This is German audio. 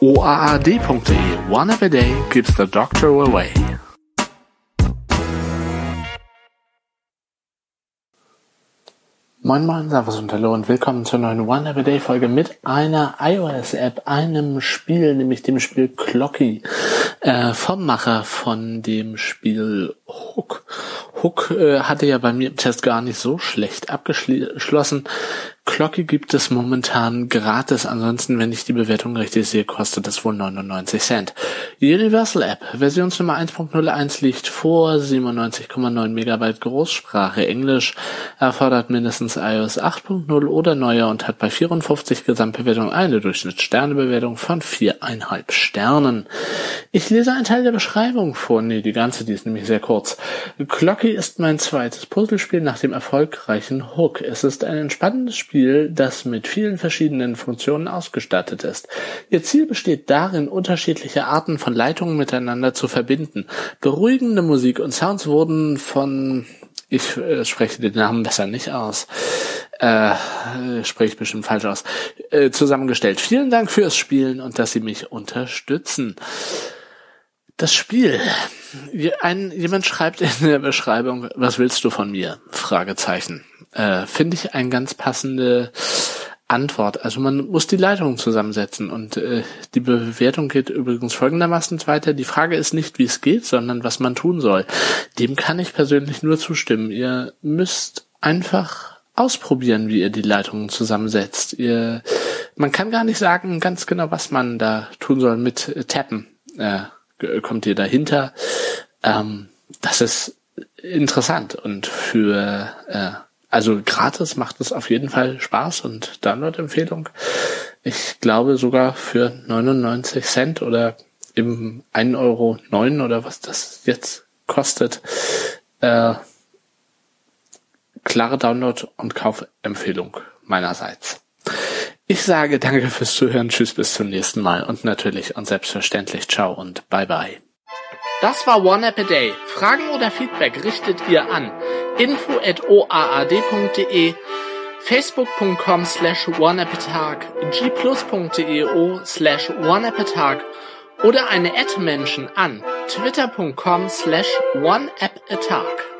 OAAD.de One Every Day keeps the doctor away. Moin Moin, Servus und Hallo und willkommen zur neuen One Every Day Folge mit einer iOS-App, einem Spiel, nämlich dem Spiel Clocky, äh, vom Macher von dem Spiel Hook. Hook äh, hatte ja bei mir im Test gar nicht so schlecht abgeschlossen. Glocke gibt es momentan gratis. Ansonsten, wenn ich die Bewertung richtig sehe, kostet es wohl 99 Cent. Universal App, Versionsnummer 1.01 liegt vor, 97,9 Megabyte Großsprache Englisch, erfordert mindestens iOS 8.0 oder neuer und hat bei 54 Gesamtbewertungen eine Durchschnittssternebewertung von 4,5 Sternen. Ich lese einen Teil der Beschreibung vor. Nee, die ganze, die ist nämlich sehr kurz. Clocky ist mein zweites Puzzlespiel nach dem erfolgreichen Hook. Es ist ein entspannendes Spiel Spiel, das mit vielen verschiedenen Funktionen ausgestattet ist. Ihr Ziel besteht darin, unterschiedliche Arten von Leitungen miteinander zu verbinden. Beruhigende Musik und Sounds wurden von ich äh, spreche den Namen besser nicht aus. Äh, spreche ich bestimmt falsch aus. Äh, zusammengestellt. Vielen Dank fürs Spielen und dass Sie mich unterstützen. Das Spiel. Ein, jemand schreibt in der Beschreibung, was willst du von mir? Fragezeichen. Äh, Finde ich eine ganz passende Antwort. Also man muss die Leitungen zusammensetzen und äh, die Bewertung geht übrigens folgendermaßen weiter. Die Frage ist nicht, wie es geht, sondern was man tun soll. Dem kann ich persönlich nur zustimmen. Ihr müsst einfach ausprobieren, wie ihr die Leitungen zusammensetzt. Ihr, man kann gar nicht sagen ganz genau, was man da tun soll mit äh, Tappen. Äh, kommt ihr dahinter. Ähm, das ist interessant und für äh, also gratis macht es auf jeden Fall Spaß und Download-Empfehlung. Ich glaube sogar für 99 Cent oder eben 1,09 Euro oder was das jetzt kostet. Äh, klare Download- und Kaufempfehlung meinerseits. Ich sage danke fürs Zuhören, tschüss bis zum nächsten Mal und natürlich und selbstverständlich ciao und bye bye. Das war One App a Day. Fragen oder Feedback richtet ihr an info at oaad.de, facebook.com slash oneappatag, gplus.eo slash oneappatag oder eine Ad-Menschen an twitter.com slash oneappatag.